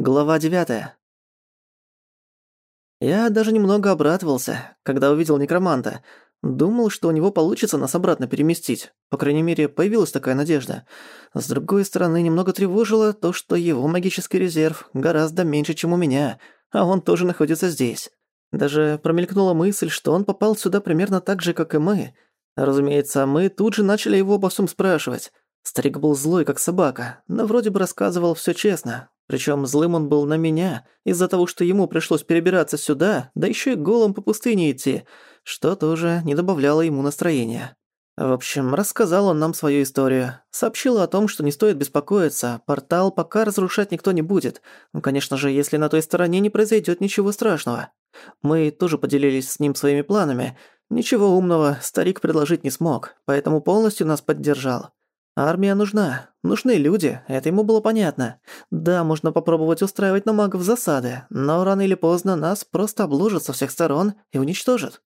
Глава 9. Я даже немного обрадовался, когда увидел некроманта. Думал, что у него получится нас обратно переместить. По крайней мере, появилась такая надежда. С другой стороны, немного тревожило то, что его магический резерв гораздо меньше, чем у меня, а он тоже находится здесь. Даже промелькнула мысль, что он попал сюда примерно так же, как и мы. Разумеется, мы тут же начали его обо всем спрашивать. Старик был злой, как собака, но вроде бы рассказывал всё честно, причем злым он был на меня, из-за того, что ему пришлось перебираться сюда, да еще и голым по пустыне идти, что тоже не добавляло ему настроения. В общем, рассказал он нам свою историю. Сообщил о том, что не стоит беспокоиться, портал пока разрушать никто не будет. Ну, конечно же, если на той стороне не произойдет ничего страшного. Мы тоже поделились с ним своими планами. Ничего умного старик предложить не смог, поэтому полностью нас поддержал. Армия нужна, нужны люди, это ему было понятно. Да, можно попробовать устраивать на магов засады, но рано или поздно нас просто обложат со всех сторон и уничтожат.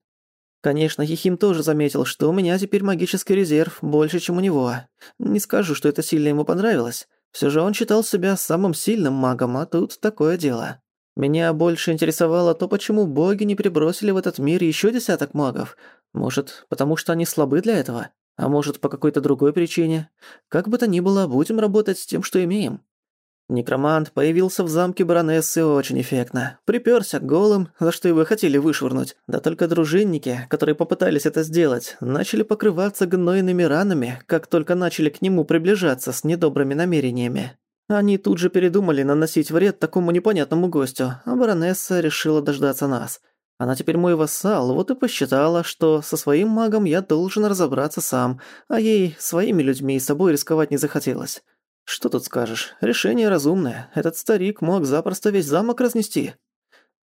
Конечно, Хихим тоже заметил, что у меня теперь магический резерв больше, чем у него. Не скажу, что это сильно ему понравилось. Всё же он считал себя самым сильным магом, а тут такое дело. Меня больше интересовало то, почему боги не прибросили в этот мир ещё десяток магов. Может, потому что они слабы для этого? А может, по какой-то другой причине? Как бы то ни было, будем работать с тем, что имеем. Некромант появился в замке баронессы очень эффектно. Припёрся голым, за что его хотели вышвырнуть. Да только дружинники, которые попытались это сделать, начали покрываться гнойными ранами, как только начали к нему приближаться с недобрыми намерениями. Они тут же передумали наносить вред такому непонятному гостю, а баронесса решила дождаться нас – она теперь мой вассал, вот и посчитала, что со своим магом я должен разобраться сам, а ей своими людьми и собой рисковать не захотелось. Что тут скажешь, решение разумное, этот старик мог запросто весь замок разнести.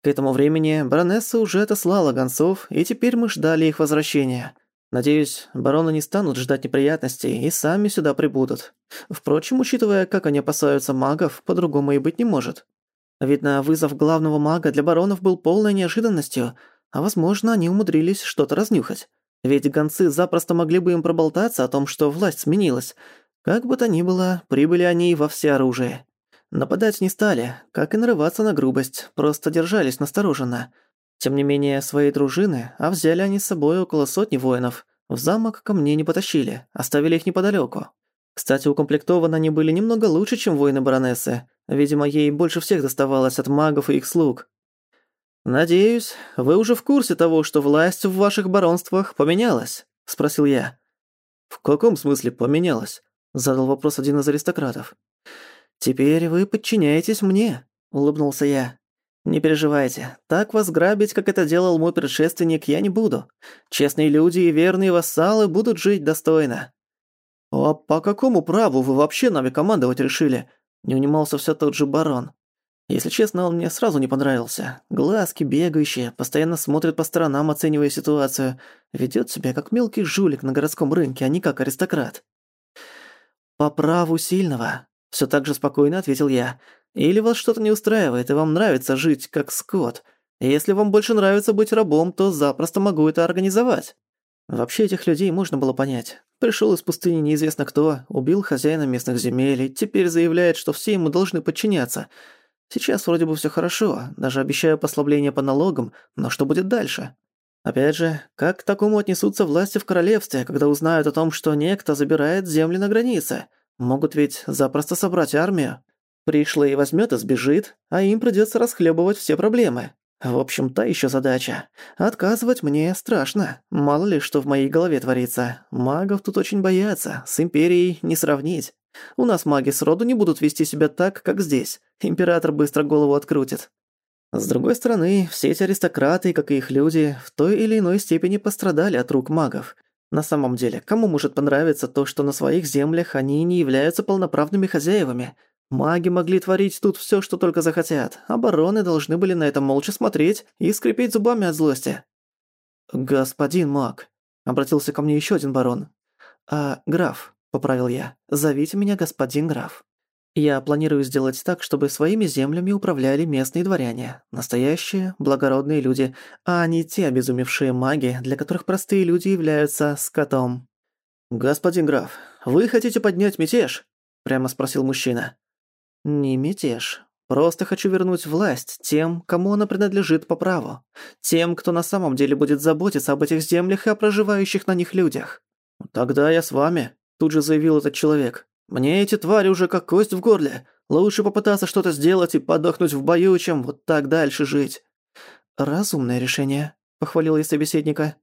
К этому времени баронесса уже отослала гонцов, и теперь мы ждали их возвращения. Надеюсь, бароны не станут ждать неприятностей и сами сюда прибудут. Впрочем, учитывая, как они опасаются магов, по-другому и быть не может. Видно, вызов главного мага для баронов был полной неожиданностью, а возможно, они умудрились что-то разнюхать. Ведь гонцы запросто могли бы им проболтаться о том, что власть сменилась. Как бы то ни было, прибыли они во всеоружие. Нападать не стали, как и нарываться на грубость, просто держались настороженно. Тем не менее, свои дружины, а взяли они с собой около сотни воинов, в замок ко мне не потащили, оставили их неподалёку. Кстати, укомплектованы они были немного лучше, чем воины баронессы, Видимо, ей больше всех доставалось от магов и их слуг. «Надеюсь, вы уже в курсе того, что власть в ваших баронствах поменялась?» – спросил я. «В каком смысле поменялась?» – задал вопрос один из аристократов. «Теперь вы подчиняетесь мне», – улыбнулся я. «Не переживайте, так вас грабить, как это делал мой предшественник, я не буду. Честные люди и верные вассалы будут жить достойно». «А по какому праву вы вообще нами командовать решили?» Не унимался все тот же барон. Если честно, он мне сразу не понравился. Глазки бегающие, постоянно смотрит по сторонам, оценивая ситуацию. Ведёт себя как мелкий жулик на городском рынке, а не как аристократ. «По праву сильного», — всё так же спокойно ответил я. «Или вас что-то не устраивает, и вам нравится жить как скот. Если вам больше нравится быть рабом, то запросто могу это организовать». Вообще этих людей можно было понять. Пришел из пустыни неизвестно кто, убил хозяина местных земель и теперь заявляет, что все ему должны подчиняться. Сейчас вроде бы все хорошо, даже обещаю послабление по налогам, но что будет дальше? Опять же, как к такому отнесутся власти в королевстве, когда узнают о том, что некто забирает земли на границе? Могут ведь запросто собрать армию. Пришлый возьмет и сбежит, а им придется расхлебывать все проблемы. В общем, та еще задача. Отказывать мне страшно. Мало ли, что в моей голове творится. Магов тут очень боятся. С Империей не сравнить. У нас маги сроду не будут вести себя так, как здесь. Император быстро голову открутит. С другой стороны, все эти аристократы, как и их люди, в той или иной степени пострадали от рук магов. На самом деле, кому может понравиться то, что на своих землях они не являются полноправными хозяевами – Маги могли творить тут всё, что только захотят, а бароны должны были на это молча смотреть и скрипеть зубами от злости. «Господин маг», — обратился ко мне ещё один барон. «А, граф», — поправил я, — «зовите меня господин граф». Я планирую сделать так, чтобы своими землями управляли местные дворяне, настоящие, благородные люди, а не те обезумевшие маги, для которых простые люди являются скотом. «Господин граф, вы хотите поднять мятеж?» – прямо спросил мужчина. «Не мятеж», — Просто хочу вернуть власть тем, кому она принадлежит по праву. Тем, кто на самом деле будет заботиться об этих землях и о проживающих на них людях. Тогда я с вами, тут же заявил этот человек. Мне эти твари уже как кость в горле. Лучше попытаться что-то сделать и подохнуть в бою, чем вот так дальше жить. Разумное решение, похвалил я собеседника.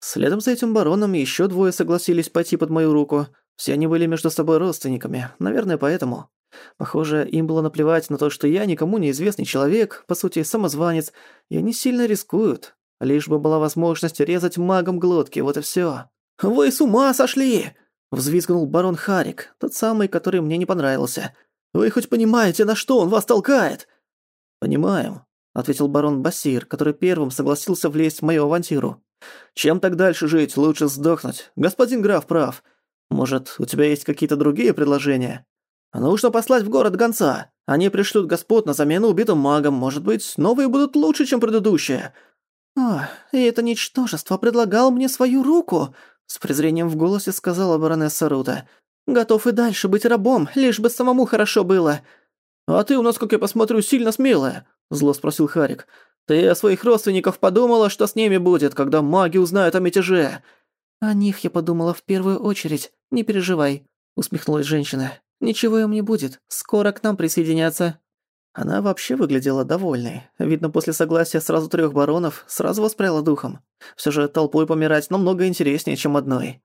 Следом за этим бароном еще двое согласились пойти под мою руку. Все они были между собой родственниками, наверное, поэтому. Похоже, им было наплевать на то, что я никому неизвестный человек, по сути, самозванец, и они сильно рискуют. Лишь бы была возможность резать магом глотки, вот и всё. «Вы с ума сошли!» — взвизгнул барон Харик, тот самый, который мне не понравился. «Вы хоть понимаете, на что он вас толкает?» «Понимаем», — ответил барон Басир, который первым согласился влезть в мою авантюру. «Чем так дальше жить? Лучше сдохнуть. Господин граф прав. Может, у тебя есть какие-то другие предложения?» «Нужно послать в город гонца. Они пришлют господ на замену убитым магам. Может быть, новые будут лучше, чем предыдущие». «А, и это ничтожество предлагал мне свою руку», — с презрением в голосе сказала баронесса Рута. «Готов и дальше быть рабом, лишь бы самому хорошо было». «А ты у нас, как я посмотрю, сильно смелая», — зло спросил Харик. «Ты о своих родственниках подумала, что с ними будет, когда маги узнают о мятеже?» «О них я подумала в первую очередь, не переживай», — усмехнулась женщина. «Ничего им не будет. Скоро к нам присоединятся». Она вообще выглядела довольной. Видно, после согласия сразу трех баронов сразу воспряла духом. Все же толпой помирать намного интереснее, чем одной.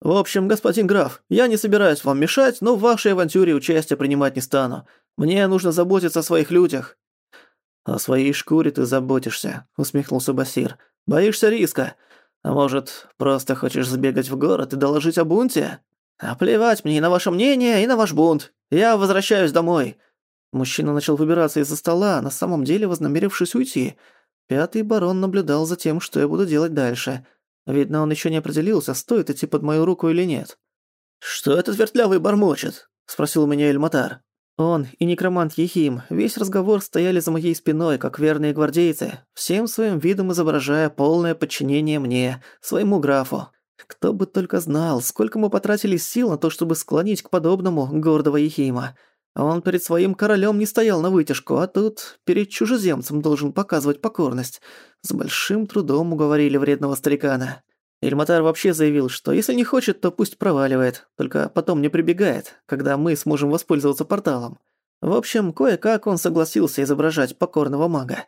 «В общем, господин граф, я не собираюсь вам мешать, но в вашей авантюре участие принимать не стану. Мне нужно заботиться о своих людях». «О своей шкуре ты заботишься», — усмехнулся Басир. «Боишься риска? А может, просто хочешь сбегать в город и доложить о бунте?» «А плевать мне и на ваше мнение, и на ваш бунт. Я возвращаюсь домой». Мужчина начал выбираться из-за стола, на самом деле вознамерившись уйти. Пятый барон наблюдал за тем, что я буду делать дальше. Видно, он еще не определился, стоит идти под мою руку или нет. «Что этот вертлявый бормочет?» – спросил меня Эльматар. Он и некромант Ехим весь разговор стояли за моей спиной, как верные гвардейцы, всем своим видом изображая полное подчинение мне, своему графу. Кто бы только знал, сколько мы потратили сил на то, чтобы склонить к подобному гордого Ехима. Он перед своим королем не стоял на вытяжку, а тут перед чужеземцем должен показывать покорность. С большим трудом уговорили вредного старикана. Ильматар вообще заявил, что если не хочет, то пусть проваливает, только потом не прибегает, когда мы сможем воспользоваться порталом. В общем, кое-как он согласился изображать покорного мага.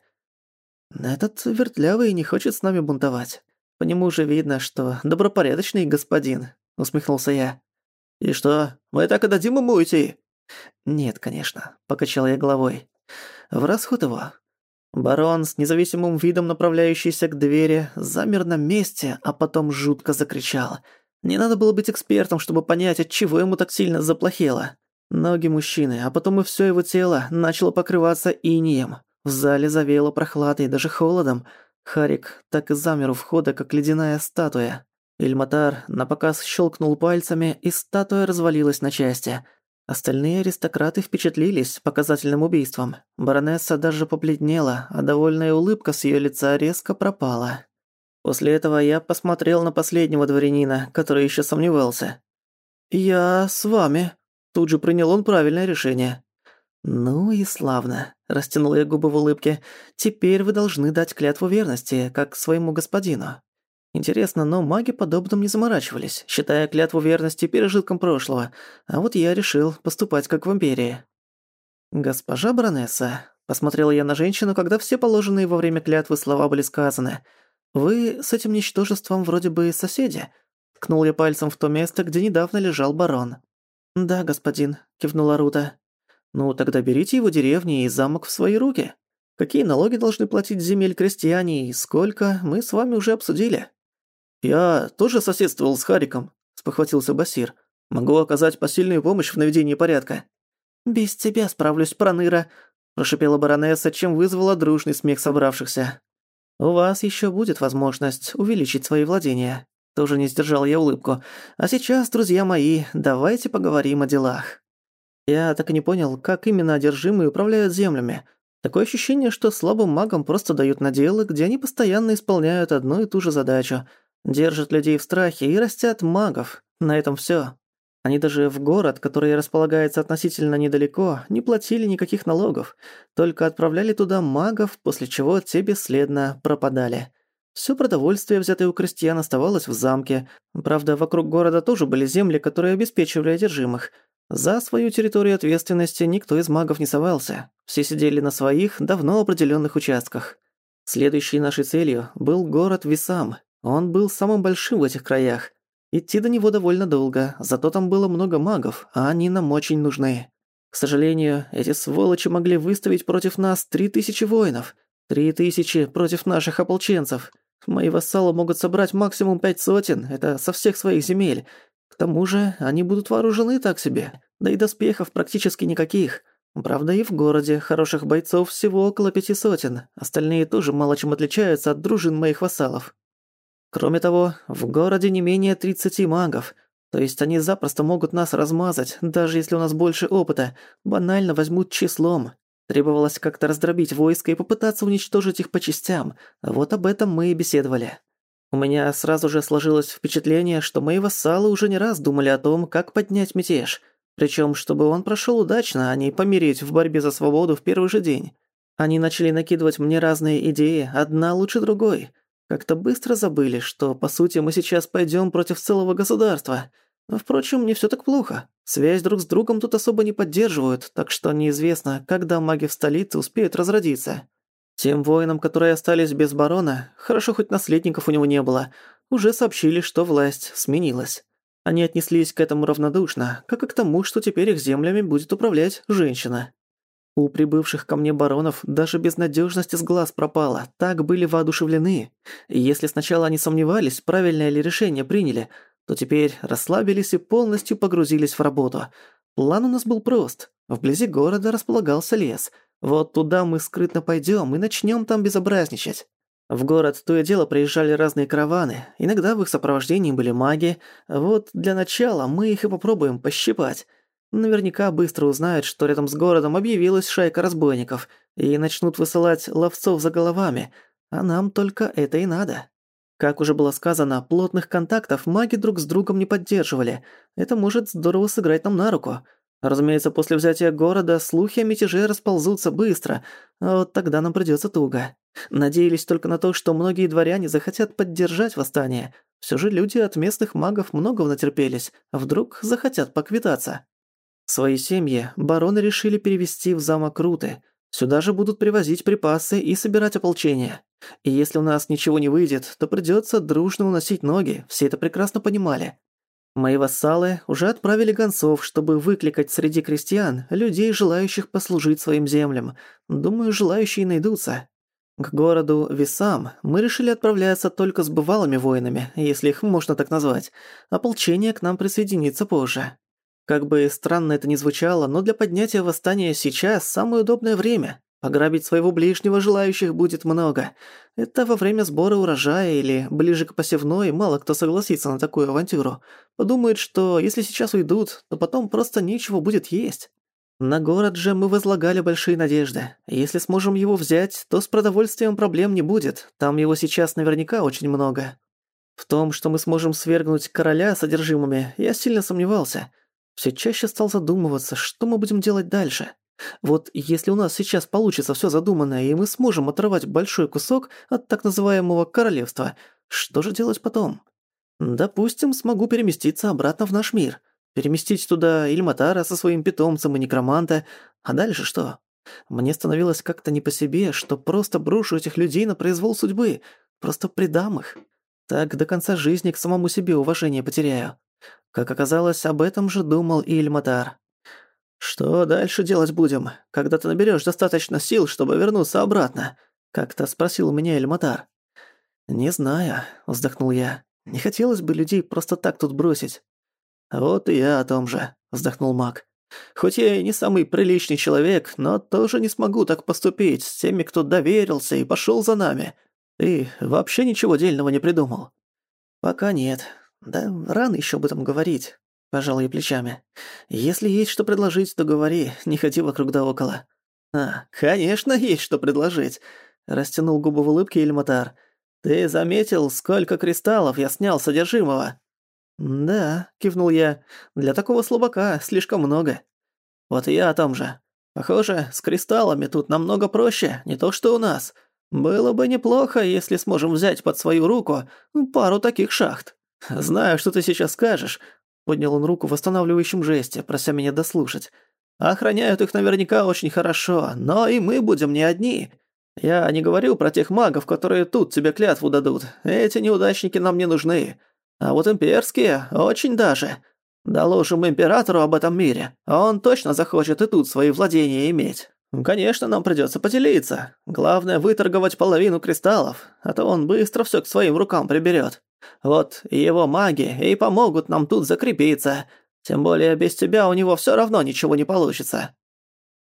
Этот вертлявый не хочет с нами бунтовать. По нему уже видно, что добропорядочный господин», — усмехнулся я. «И что, мы так и дадим ему уйти?» «Нет, конечно», — покачал я головой. «В расход его». Барон с независимым видом, направляющийся к двери, замер на месте, а потом жутко закричал. Не надо было быть экспертом, чтобы понять, от чего ему так сильно заплохело. Ноги мужчины, а потом и всё его тело начало покрываться инием. В зале завеяло прохладой, даже холодом, Харик так и замер у входа, как ледяная статуя. Ильматар напоказ щелкнул пальцами, и статуя развалилась на части. Остальные аристократы впечатлились показательным убийством. Баронесса даже побледнела, а довольная улыбка с её лица резко пропала. После этого я посмотрел на последнего дворянина, который ещё сомневался. «Я с вами», – тут же принял он правильное решение. «Ну и славно», – растянула я губы в улыбке. «Теперь вы должны дать клятву верности, как своему господину». Интересно, но маги подобным не заморачивались, считая клятву верности пережитком прошлого, а вот я решил поступать как в Империи. «Госпожа баронесса», – посмотрела я на женщину, когда все положенные во время клятвы слова были сказаны. «Вы с этим ничтожеством вроде бы соседи?» Ткнул я пальцем в то место, где недавно лежал барон. «Да, господин», – кивнула Рута. Ну, тогда берите его деревни и замок в свои руки. Какие налоги должны платить земель крестьяне и сколько, мы с вами уже обсудили. Я тоже соседствовал с Хариком, спохватился Басир. Могу оказать посильную помощь в наведении порядка. Без тебя справлюсь, проныра, прошипела баронесса, чем вызвала дружный смех собравшихся. У вас еще будет возможность увеличить свои владения. Тоже не сдержал я улыбку. А сейчас, друзья мои, давайте поговорим о делах. Я так и не понял, как именно одержимые управляют землями. Такое ощущение, что слабым магам просто дают наделы, где они постоянно исполняют одну и ту же задачу. Держат людей в страхе и растят магов. На этом всё. Они даже в город, который располагается относительно недалеко, не платили никаких налогов, только отправляли туда магов, после чего те бесследно пропадали. Всё продовольствие, взятое у крестьян, оставалось в замке. Правда, вокруг города тоже были земли, которые обеспечивали одержимых. За свою территорию ответственности никто из магов не совался. Все сидели на своих, давно определённых участках. Следующей нашей целью был город Висам. Он был самым большим в этих краях. Идти до него довольно долго, зато там было много магов, а они нам очень нужны. К сожалению, эти сволочи могли выставить против нас три тысячи воинов. Три тысячи против наших ополченцев. Мои вассалы могут собрать максимум пять сотен, это со всех своих земель. К тому же они будут вооружены так себе, да и доспехов практически никаких. Правда, и в городе хороших бойцов всего около пяти сотен, остальные тоже мало чем отличаются от дружин моих вассалов. Кроме того, в городе не менее 30 магов, то есть они запросто могут нас размазать, даже если у нас больше опыта, банально возьмут числом. Требовалось как-то раздробить войско и попытаться уничтожить их по частям, вот об этом мы и беседовали. У меня сразу же сложилось впечатление, что мои вассалы уже не раз думали о том, как поднять мятеж, причем чтобы он прошел удачно, а не помереть в борьбе за свободу в первый же день. Они начали накидывать мне разные идеи, одна лучше другой – как-то быстро забыли, что, по сути, мы сейчас пойдем против целого государства. Но, впрочем, не все так плохо. Связь друг с другом тут особо не поддерживают, так что неизвестно, когда маги в столице успеют разродиться. Тем воинам, которые остались без барона, хорошо хоть наследников у него не было, уже сообщили, что власть сменилась. Они отнеслись к этому равнодушно, как и к тому, что теперь их землями будет управлять женщина. У прибывших ко мне баронов даже безнадежность из глаз пропала, так были воодушевлены. И если сначала они сомневались, правильное ли решение приняли, то теперь расслабились и полностью погрузились в работу. План у нас был прост. Вблизи города располагался лес. Вот туда мы скрытно пойдем и начнем там безобразничать. В город то и дело приезжали разные караваны, иногда в их сопровождении были маги. Вот для начала мы их и попробуем пощипать. Наверняка быстро узнают, что рядом с городом объявилась шайка разбойников, и начнут высылать ловцов за головами, а нам только это и надо. Как уже было сказано, плотных контактов маги друг с другом не поддерживали. Это может здорово сыграть нам на руку. Разумеется, после взятия города слухи о мятеже расползутся быстро, а вот тогда нам придётся туго. Надеялись только на то, что многие дворяне захотят поддержать восстание. Всё же люди от местных магов многого натерпелись, вдруг захотят поквитаться. Свои семьи бароны решили перевести в замок Руты. Сюда же будут привозить припасы и собирать ополчение. И если у нас ничего не выйдет, то придётся дружно уносить ноги, все это прекрасно понимали. Мои вассалы уже отправили гонцов, чтобы выкликать среди крестьян людей, желающих послужить своим землям. Думаю, желающие найдутся. К городу Висам мы решили отправляться только с бывалыми воинами, если их можно так назвать. Ополчение к нам присоединится позже. Как бы странно это ни звучало, но для поднятия восстания сейчас самое удобное время. Пограбить своего ближнего желающих будет много. Это во время сбора урожая или ближе к посевной мало кто согласится на такую авантюру. Подумает, что если сейчас уйдут, то потом просто нечего будет есть. На город же мы возлагали большие надежды. Если сможем его взять, то с продовольствием проблем не будет. Там его сейчас наверняка очень много. В том, что мы сможем свергнуть короля содержимыми, я сильно сомневался. Все чаще стал задумываться, что мы будем делать дальше. Вот если у нас сейчас получится все задуманное, и мы сможем оторвать большой кусок от так называемого королевства, что же делать потом? Допустим, смогу переместиться обратно в наш мир. Переместить туда Ильматара со своим питомцем и некроманта. А дальше что? Мне становилось как-то не по себе, что просто брошу этих людей на произвол судьбы. Просто предам их. Так до конца жизни к самому себе уважение потеряю. Как оказалось, об этом же думал и Ильматар. «Что дальше делать будем, когда ты наберешь достаточно сил, чтобы вернуться обратно?» — как-то спросил меня Эльматар. «Не знаю», — вздохнул я. «Не хотелось бы людей просто так тут бросить». «Вот и я о том же», — вздохнул маг. «Хоть я и не самый приличный человек, но тоже не смогу так поступить с теми, кто доверился и пошёл за нами. Ты вообще ничего дельного не придумал?» «Пока нет», «Да рано еще об этом говорить», – пожал я плечами. «Если есть что предложить, то говори, не ходи вокруг да около». «А, конечно, есть что предложить», – растянул губы в улыбке Эльматар. «Ты заметил, сколько кристаллов я снял содержимого?» «Да», — кивнул я, — «для такого слабака слишком много». «Вот и я о том же. Похоже, с кристаллами тут намного проще, не то что у нас. Было бы неплохо, если сможем взять под свою руку пару таких шахт. Знаю, что ты сейчас скажешь». Поднял он руку в восстанавливающем жесте, прося меня дослушать. «Охраняют их наверняка очень хорошо, но и мы будем не одни. Я не говорю про тех магов, которые тут тебе клятву дадут. Эти неудачники нам не нужны. А вот имперские очень даже. Доложим императору об этом мире. Он точно захочет и тут свои владения иметь. Конечно, нам придётся поделиться. Главное выторговать половину кристаллов, а то он быстро всё к своим рукам приберёт. Вот его маги и помогут нам тут закрепиться. Тем более без тебя у него всё равно ничего не получится.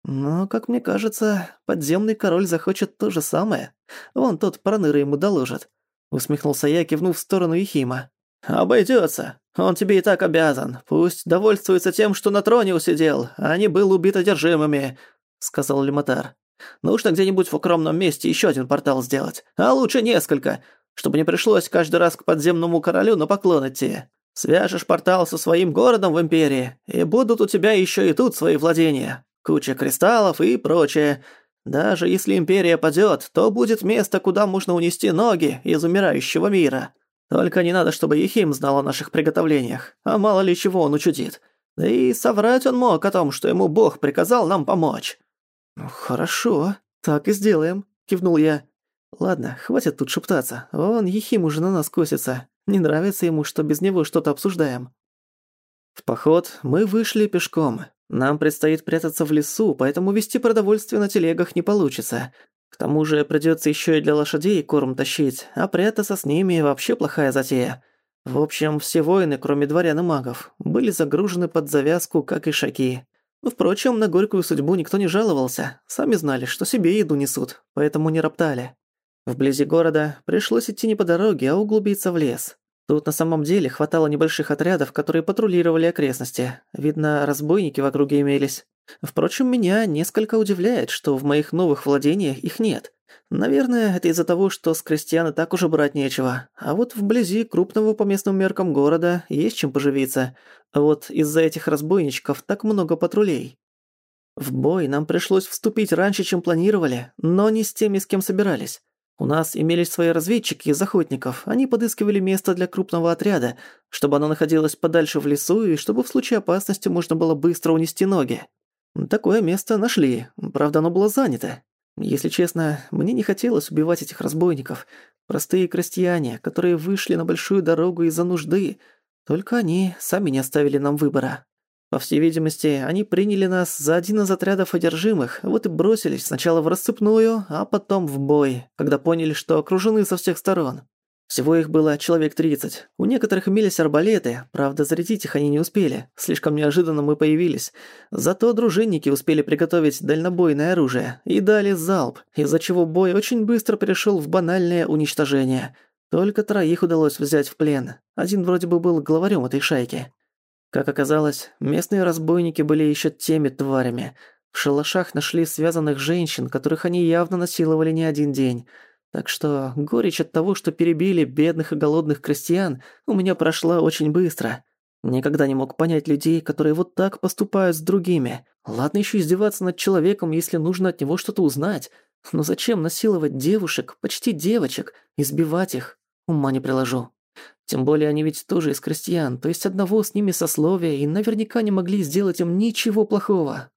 Но, как мне кажется, подземный король захочет то же самое. Вон тот проныры ему доложит. Усмехнулся я, кивнув в сторону Ехима. «Обойдётся. Он тебе и так обязан. Пусть довольствуется тем, что на троне усидел, а не был убит одержимыми», — сказал Лиматар. «Нужно где-нибудь в укромном месте ещё один портал сделать, а лучше несколько, чтобы не пришлось каждый раз к подземному королю на поклон идти. Свяжешь портал со своим городом в Империи, и будут у тебя ещё и тут свои владения куча кристаллов и прочее. Даже если Империя падёт, то будет место, куда можно унести ноги из умирающего мира. Только не надо, чтобы Ехим знал о наших приготовлениях, а мало ли чего он учудит. Да и соврать он мог о том, что ему Бог приказал нам помочь». «Ну, «Хорошо, так и сделаем», — кивнул я. «Ладно, хватит тут шептаться. Он Ехим уже на нас косится. Не нравится ему, что без него что-то обсуждаем». В поход мы вышли пешком. Нам предстоит прятаться в лесу, поэтому вести продовольствие на телегах не получится. К тому же придётся ещё и для лошадей корм тащить, а прятаться с ними вообще плохая затея. В общем, все воины, кроме дворян и магов, были загружены под завязку, как и шаки. Впрочем, на горькую судьбу никто не жаловался. Сами знали, что себе еду несут, поэтому не роптали. Вблизи города пришлось идти не по дороге, а углубиться в лес. Тут на самом деле хватало небольших отрядов, которые патрулировали окрестности. Видно, разбойники в округе имелись. Впрочем, меня несколько удивляет, что в моих новых владениях их нет. Наверное, это из-за того, что с крестьян и так уже брать нечего. А вот вблизи крупного по местным меркам города есть чем поживиться. Вот из-за этих разбойничков так много патрулей. В бой нам пришлось вступить раньше, чем планировали, но не с теми, с кем собирались. У нас имелись свои разведчики из охотников. Они подыскивали место для крупного отряда, чтобы оно находилось подальше в лесу и чтобы в случае опасности можно было быстро унести ноги. Такое место нашли, правда оно было занято. Если честно, мне не хотелось убивать этих разбойников. Простые крестьяне, которые вышли на большую дорогу из-за нужды. Только они сами не оставили нам выбора. По всей видимости, они приняли нас за один из отрядов одержимых, вот и бросились сначала в рассыпную, а потом в бой, когда поняли, что окружены со всех сторон. Всего их было человек 30. У некоторых имелись арбалеты, правда, зарядить их они не успели. Слишком неожиданно мы появились. Зато дружинники успели приготовить дальнобойное оружие и дали залп, из-за чего бой очень быстро перешел в банальное уничтожение. Только троих удалось взять в плен. Один вроде бы был главарем этой шайки. Как оказалось, местные разбойники были еще теми тварями. В шалашах нашли связанных женщин, которых они явно насиловали не один день. Так что горечь от того, что перебили бедных и голодных крестьян, у меня прошла очень быстро. Никогда не мог понять людей, которые вот так поступают с другими. Ладно еще издеваться над человеком, если нужно от него что-то узнать. Но зачем насиловать девушек, почти девочек, избивать их? Ума не приложу. Тем более они ведь тоже из крестьян, то есть одного с ними сословия и наверняка не могли сделать им ничего плохого.